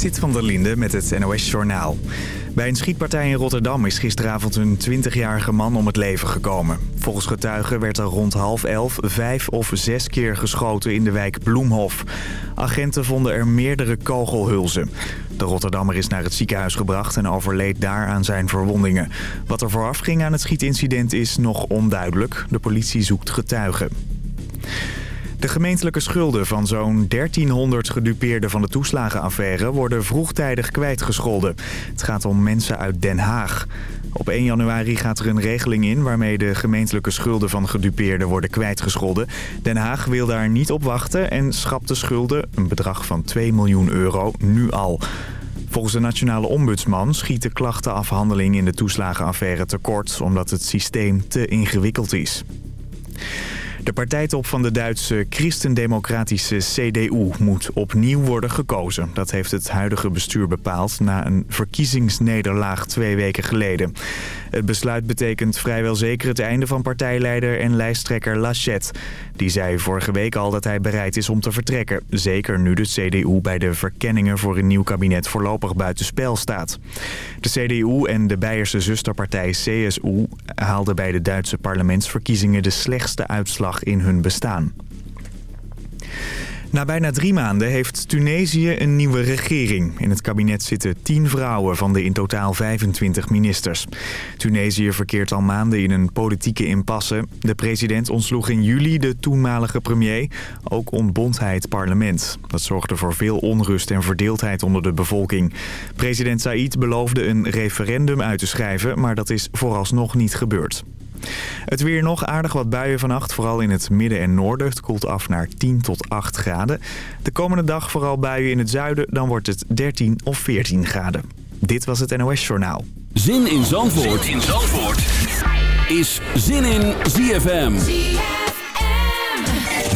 Sit van der Linde met het NOS-journaal. Bij een schietpartij in Rotterdam is gisteravond een 20-jarige man om het leven gekomen. Volgens getuigen werd er rond half elf vijf of zes keer geschoten in de wijk Bloemhof. Agenten vonden er meerdere kogelhulzen. De Rotterdammer is naar het ziekenhuis gebracht en overleed daar aan zijn verwondingen. Wat er vooraf ging aan het schietincident is nog onduidelijk. De politie zoekt getuigen. De gemeentelijke schulden van zo'n 1300 gedupeerden van de toeslagenaffaire worden vroegtijdig kwijtgescholden. Het gaat om mensen uit Den Haag. Op 1 januari gaat er een regeling in waarmee de gemeentelijke schulden van gedupeerden worden kwijtgescholden. Den Haag wil daar niet op wachten en schapt de schulden, een bedrag van 2 miljoen euro, nu al. Volgens de nationale ombudsman schiet de klachtenafhandeling in de toeslagenaffaire tekort omdat het systeem te ingewikkeld is. De partijtop van de Duitse christendemocratische CDU moet opnieuw worden gekozen. Dat heeft het huidige bestuur bepaald na een verkiezingsnederlaag twee weken geleden. Het besluit betekent vrijwel zeker het einde van partijleider en lijsttrekker Laschet. Die zei vorige week al dat hij bereid is om te vertrekken. Zeker nu de CDU bij de verkenningen voor een nieuw kabinet voorlopig buitenspel staat. De CDU en de Beierse zusterpartij CSU haalden bij de Duitse parlementsverkiezingen de slechtste uitslag in hun bestaan. Na bijna drie maanden heeft Tunesië een nieuwe regering. In het kabinet zitten tien vrouwen van de in totaal 25 ministers. Tunesië verkeert al maanden in een politieke impasse. De president ontsloeg in juli de toenmalige premier. Ook ontbond hij het parlement. Dat zorgde voor veel onrust en verdeeldheid onder de bevolking. President Said beloofde een referendum uit te schrijven, maar dat is vooralsnog niet gebeurd. Het weer nog aardig wat buien vannacht, vooral in het midden en noorden. Het koelt af naar 10 tot 8 graden. De komende dag vooral buien in het zuiden, dan wordt het 13 of 14 graden. Dit was het NOS Journaal. Zin in Zandvoort, zin in Zandvoort. is Zin in ZFM. ZFM.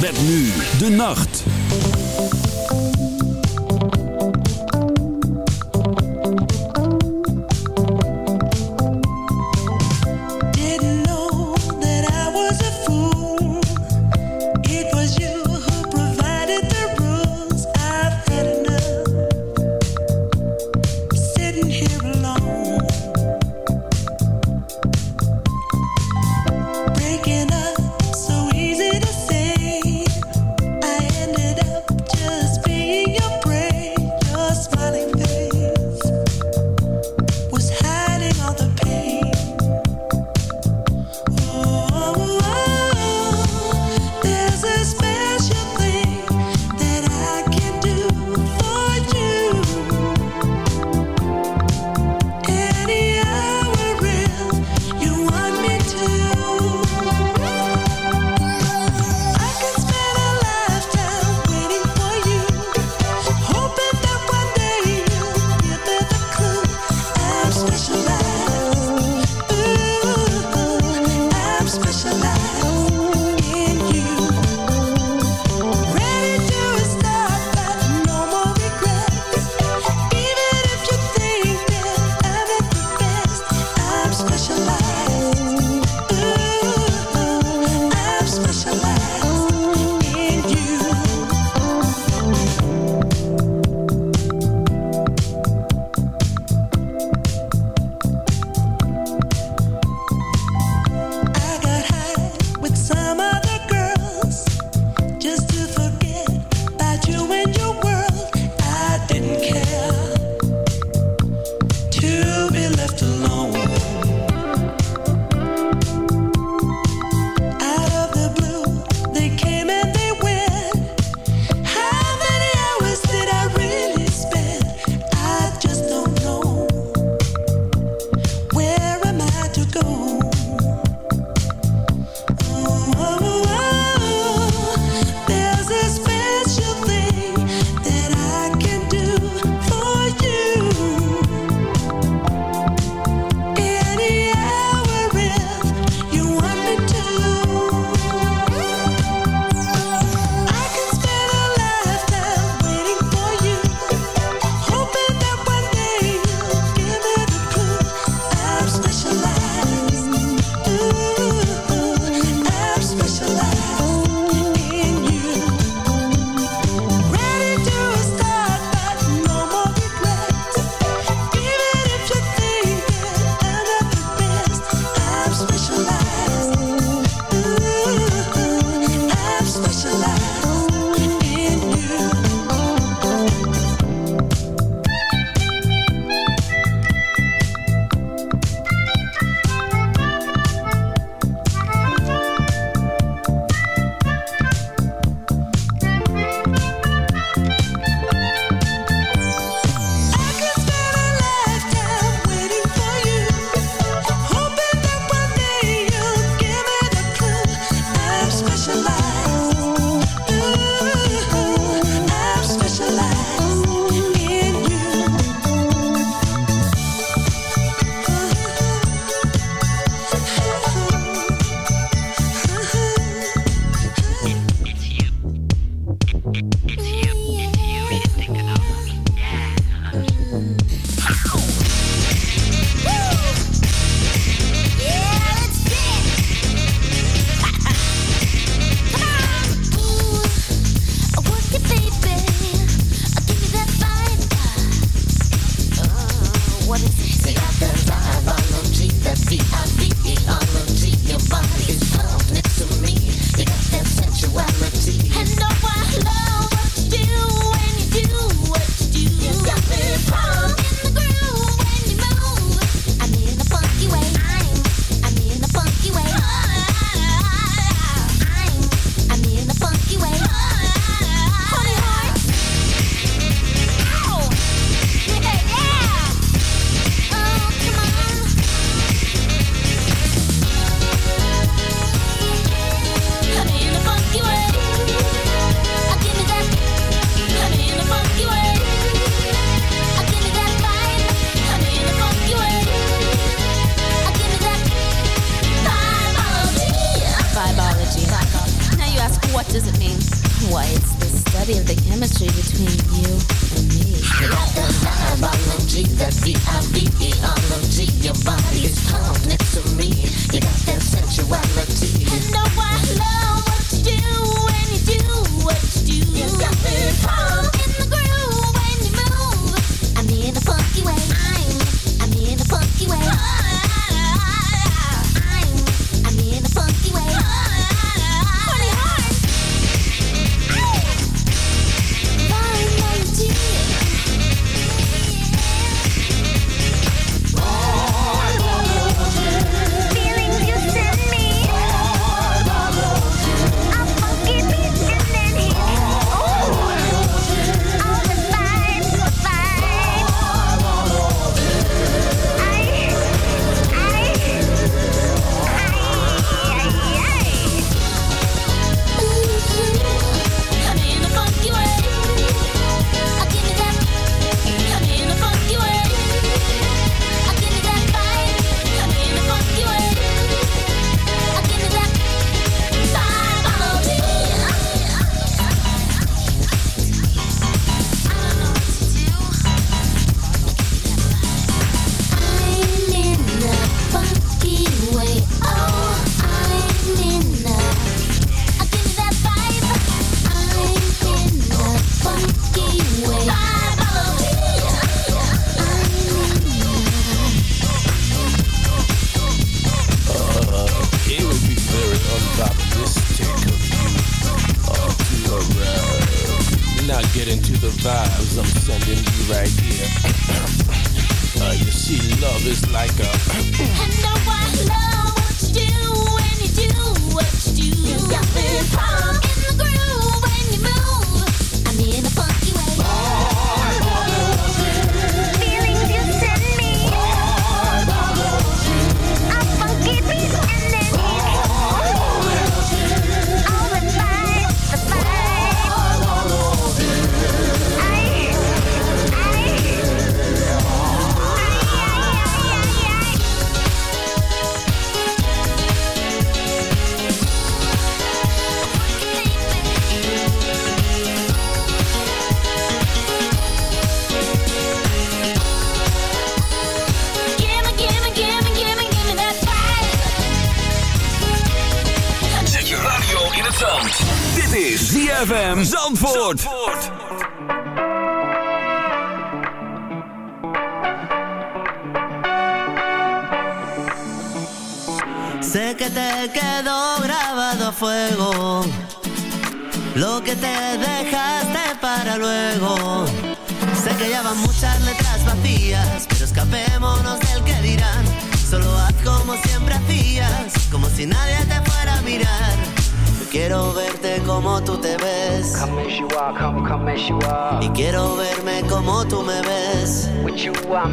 Met nu de nacht.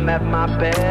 I'm at my best.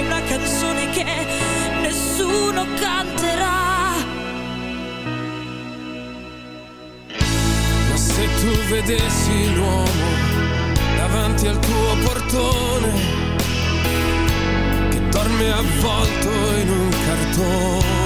una canzone che nessuno canterà. Ma se tu vedessi l'uomo davanti al tuo portone che dorme avvolto in un cartone.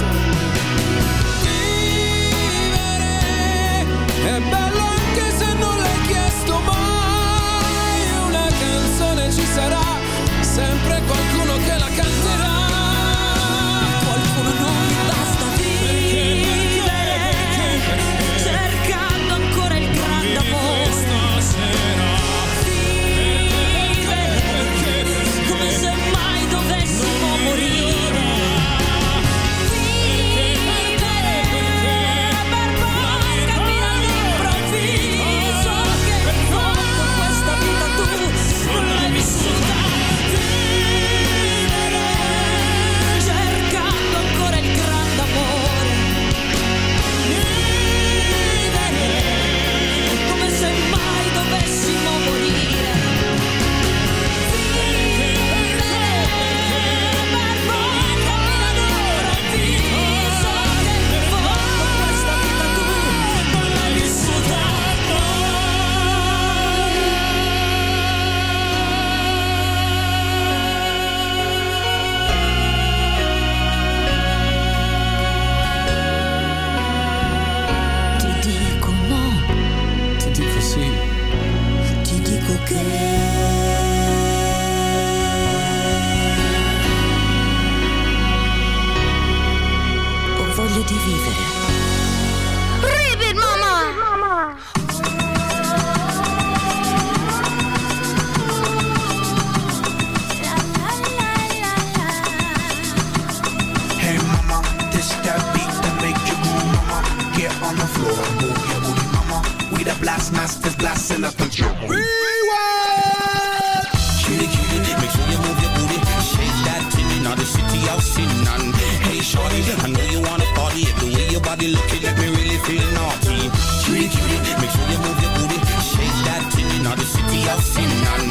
Make sure you move your booty. Shake that titty, now the city out sitting on. Hey, shorty, I know you wanna party. The way your body looking, let me really feel naughty. Cutie, cutie, make sure you move your booty. Shake that titty, now the city out sitting on.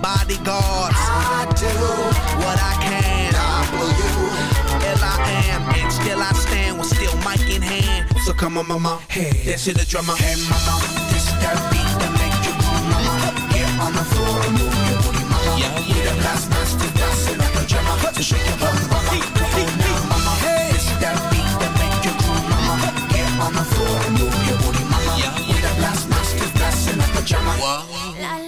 bodyguards. I do what I can. W L I am, and still I stand with still mic in hand. So come on, mama, hey, dance to the drummer. Hey, mama, this that beat that make you move, mama. Get on the floor and move your booty, mama. Yeah, yeah. We the blast masters, dancing like a drummer. So shake your bum, mama. Come on now, mama. Hey, this that beat that make you move, mama. Get on the floor and move your booty, mama. Yeah, yeah. We the blast masters, dancing like a drummer. We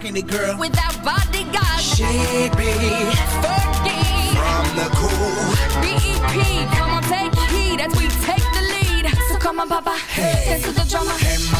rocking it, girl. without bodyguards. She be Fergie, from the cool. BEP, come on, take heed as we take the lead. So come on, Papa, dance to the drummer. Hey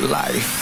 Life.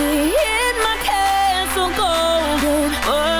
In my castle golden. But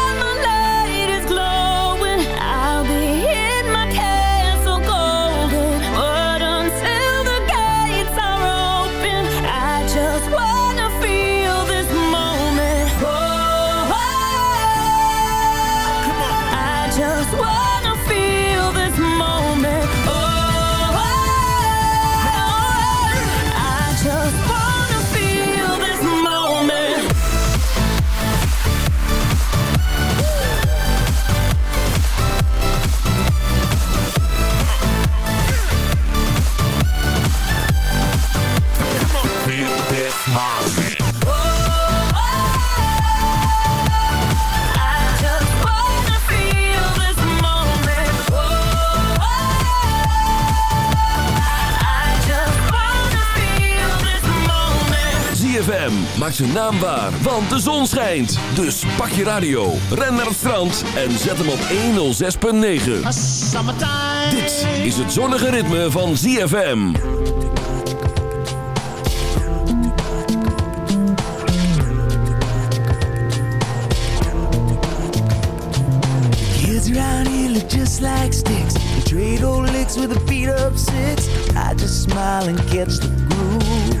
zijn naam waar, want de zon schijnt. Dus pak je radio, ren naar het strand en zet hem op 106.9. Dit is het zonnige ritme van ZFM. Kids around here look just like sticks. They trade old licks with a beat up six. I just smile and catch the groove.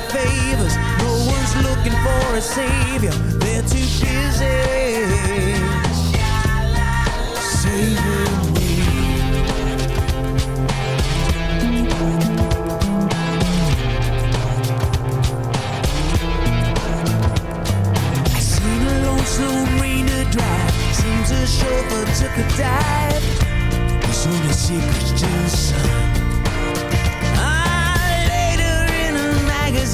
for favors. No one's looking for a savior. They're too busy saving me. I seen a lonesome rainer drive. Seems a chauffeur took a dive. There's only secrets to the sun.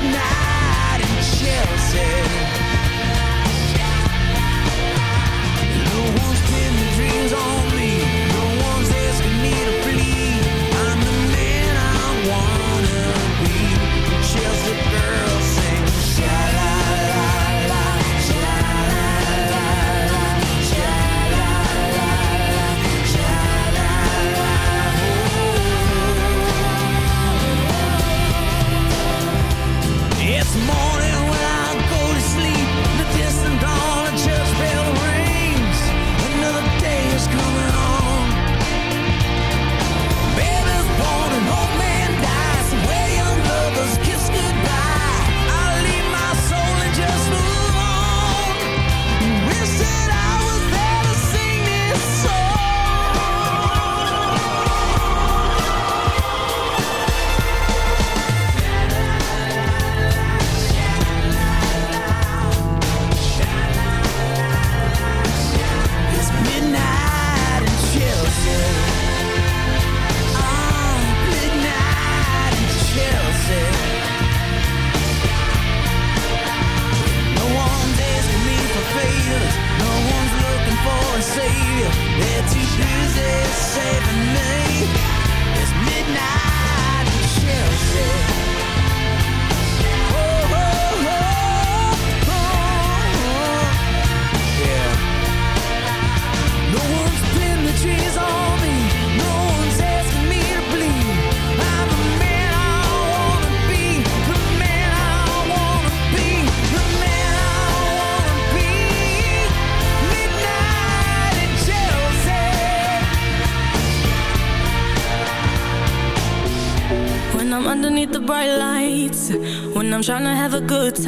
Midnight in Chelsea. No one's pinning dreams on me. No one's asking me to. I'm the man I wanna be. Chelsea girls have a good time.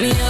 Me up.